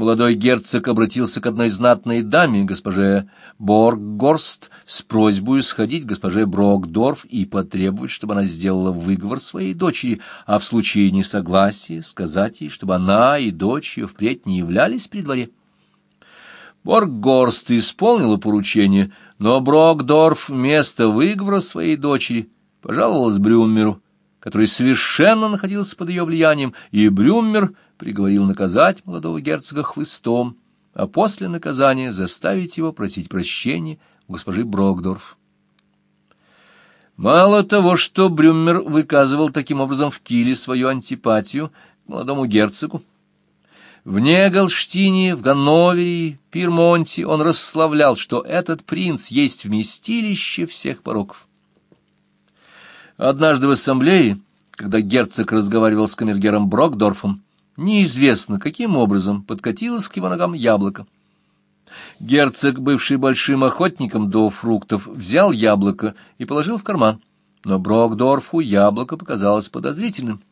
молодой герцог обратился к одной знатной даме, госпоже Борггорст, с просьбой сходить к госпоже Брокдорф и потребовать, чтобы она сделала выговор своей дочери, а в случае несогласия сказать ей, чтобы она и дочь ее впредь не являлись при дворе. Борггорст исполнила поручение, но Брокдорф вместо выговора своей дочери пожаловалась Брюммеру, который совершенно находился под ее влиянием, и Брюммер приговорил наказать молодого герцога хлыстом, а после наказания заставить его просить прощения у госпожи Брокдорф. Мало того, что Брюммер выказывал таким образом в Киле свою антипатию к молодому герцогу, в Негалштине, в Ганновере, Пирмонте он расславлял, что этот принц есть вместилище всех пороков. Однажды в ассамблее, когда герцог разговаривал с камергером Брокдорфом, неизвестно, каким образом подкатилось к его ногам яблоко. Герцог, бывший большим охотником до фруктов, взял яблоко и положил в карман, но Брокдорфу яблоко показалось подозрительным.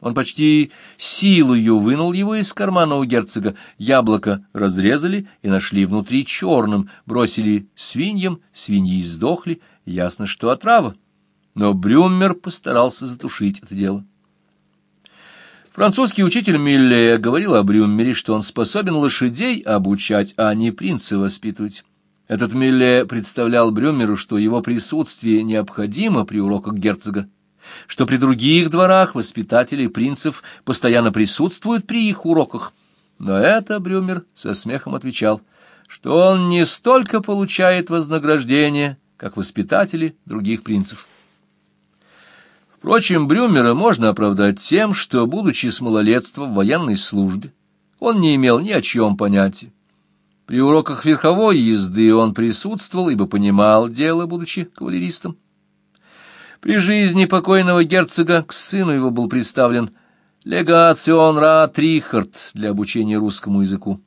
Он почти силою вынул его из кармана у герцога. Яблоко разрезали и нашли внутри черным, бросили свиньям, свиньи сдохли, ясно, что отрава. Но Брюммер постарался затушить это дело. Французский учитель Милле говорил о Брюммере, что он способен лошадей обучать, а не принца воспитывать. Этот Милле представлял Брюммеру, что его присутствие необходимо при уроках герцога что при других дворах воспитатели принцев постоянно присутствуют при их уроках. Но это Брюмер со смехом отвечал, что он не столько получает вознаграждение, как воспитатели других принцев. Впрочем, Брюмера можно оправдать тем, что, будучи с малолетства в военной службе, он не имел ни о чем понятия. При уроках верховой езды он присутствовал, ибо понимал дело, будучи кавалеристом. При жизни покойного герцога к сыну его был представлен легацион Рат Рихард для обучения русскому языку.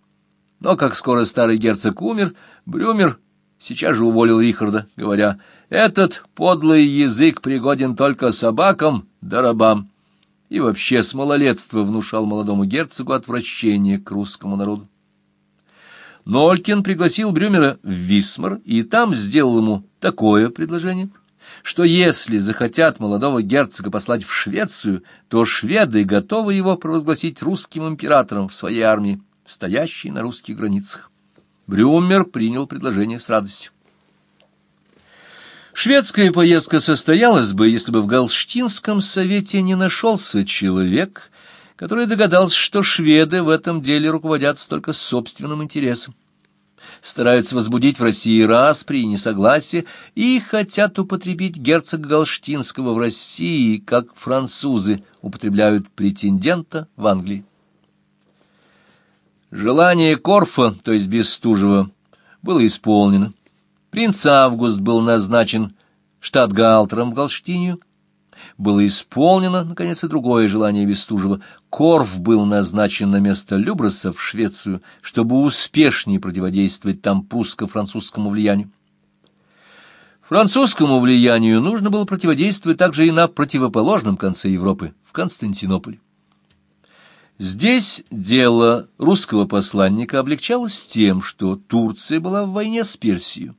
Но как скоро старый герцог умер, Брюмер сейчас же уволил Рихарда, говоря, «Этот подлый язык пригоден только собакам да рабам». И вообще с малолетства внушал молодому герцогу отвращение к русскому народу. Нолькин пригласил Брюмера в Висмар и там сделал ему такое предложение — что если захотят молодого герцога послать в Швецию, то шведы готовы его провозгласить русским императором в своей армии, стоящей на русских границах. Брюмер принял предложение с радостью. Шведская поездка состоялась бы, если бы в Галштинском совете не нашелся человек, который догадался, что шведы в этом деле руководят только собственным интересом стараются возбудить в России распри и несогласие и хотят употребить герцога Галштинского в России, как французы употребляют претендента в Англии. Желание Корфа, то есть Бестужева, было исполнено. Принц Август был назначен штатгалтером в Галштинию, было исполнено, наконец, и другое желание Бестужева. Корф был назначен на место Люброса в Швецию, чтобы успешнее противодействовать там прусско-французскому влиянию. Французскому влиянию нужно было противодействовать также и на противоположном конце Европы, в Константинополе. Здесь дело русского посланника облегчалось тем, что Турция была в войне с Персией.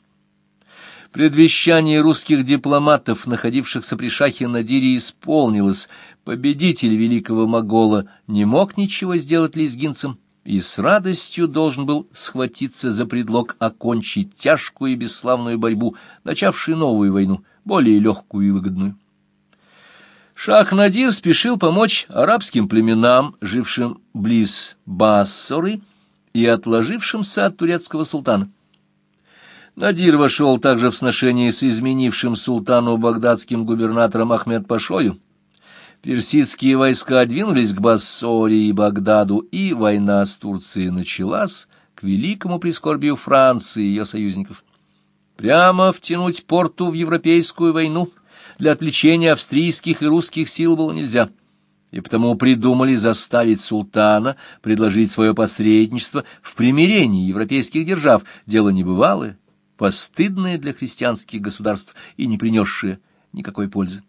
Предвещание русских дипломатов, находившихся при шахе Надире, исполнилось. Победитель великого могола не мог ничего сделать лезгинцам и с радостью должен был схватиться за предлог окончить тяжкую и бесславную борьбу, начавшую новую войну, более легкую и выгодную. Шах Надир спешил помочь арабским племенам, жившим близ Бассоры и отложившимся от турецкого султана. Надир вошел также в сношение с изменившим султану багдадским губернатором Ахмед Пашою. Персидские войска двинулись к Бассоре и Багдаду, и война с Турцией началась к великому прискорбию Франции и ее союзников. Прямо втянуть порту в европейскую войну для отвлечения австрийских и русских сил было нельзя — и потому придумали заставить султана предложить свое посредничество в примирении европейских держав, дело небывалое, постыдное для христианских государств и не принесшее никакой пользы.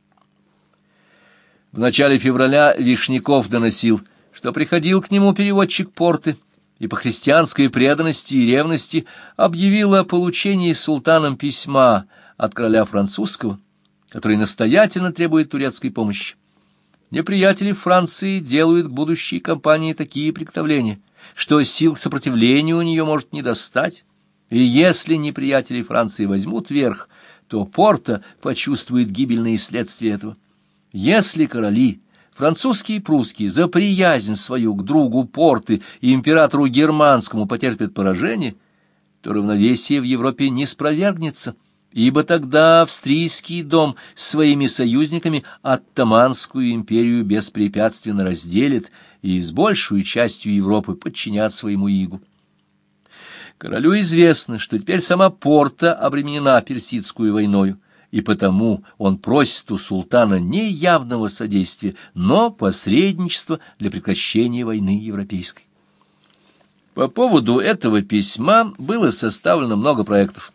В начале февраля Вишняков доносил, что приходил к нему переводчик порты и по христианской преданности и ревности объявила о получении султаном письма от короля французского, который настоятельно требует турецкой помощи. Неприятели Франции делают к будущей кампании такие приготовления, что сил к сопротивлению у нее может не достать, и если неприятели Франции возьмут верх, то Порта почувствует гибельные следствия этого. Если короли французские и прусские за приязнь свою к другу Порты и императору германскому потерпят поражение, то равновесие в Европе не спровергнется, ибо тогда австрийский дом с своими союзниками Оттоманскую империю беспрепятственно разделит и с большей частью Европы подчинят своему игу. Королю известно, что теперь сама Порта обременена персидскую войною, и потому он просит у султана не явного содействия, но посредничества для прекращения войны европейской. По поводу этого письма было составлено много проектов.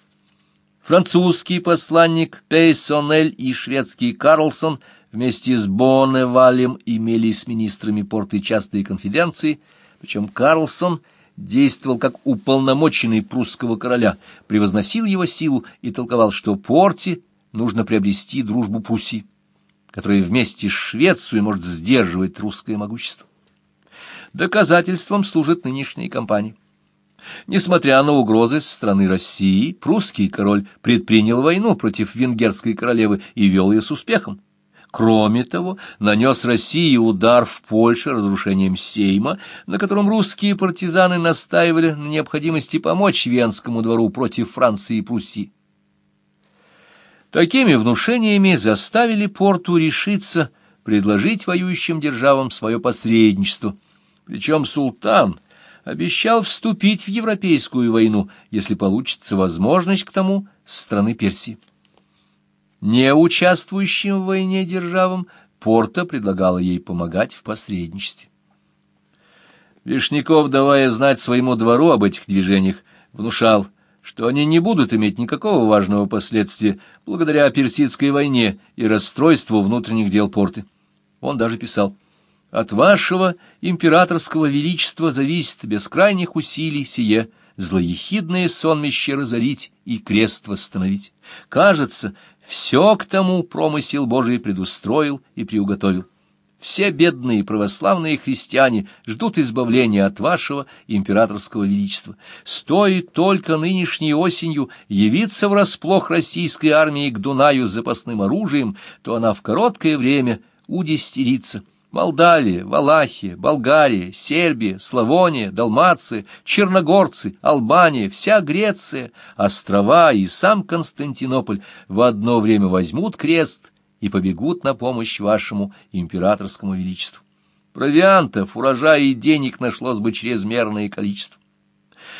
Французский посланник Пейсонель и шведский Карлсон вместе с Бонневалем имели с министрами порты частые конфиденции, причем Карлсон действовал как уполномоченный прусского короля, превозносил его силу и толковал, что порте нужно приобрести дружбу Пруссии, которая вместе с Швецией может сдерживать русское могущество. Доказательством служит нынешняя кампания. Несмотря на угрозы со стороны России, прусский король предпринял войну против венгерской королевы и вел ее с успехом. Кроме того, нанес России удар в Польше разрушением Сейма, на котором русские партизаны настаивали на необходимости помочь Венскому двору против Франции и Пруссии. Такими внушениями заставили Порту решиться предложить воюющим державам свое посредничество. Причем султан обещал вступить в Европейскую войну, если получится возможность к тому со стороны Персии. Не участвующим в войне державам Порта предлагала ей помогать в посредничестве. Вишняков, давая знать своему двору об этих движениях, внушал – что они не будут иметь никакого важного последствия благодаря персидской войне и расстройству внутренних дел порты. Он даже писал «От вашего императорского величества зависит без крайних усилий сие, злоехидное сонмище разорить и крест восстановить. Кажется, все к тому промысел Божий предустроил и приуготовил». Все бедные православные христиане ждут избавления от вашего императорского величества. Стоит только нынешней осенью явиться врасплох российской армии к Дунаю с запасным оружием, то она в короткое время удестерится. Молдавия, Валахия, Болгария, Сербия, Славония, Далмация, Черногорцы, Албания, вся Греция, острова и сам Константинополь в одно время возьмут крест – и побегут на помощь вашему императорскому величеству. Провиантов, урожая и денег нашлось бы чрезмерное количество.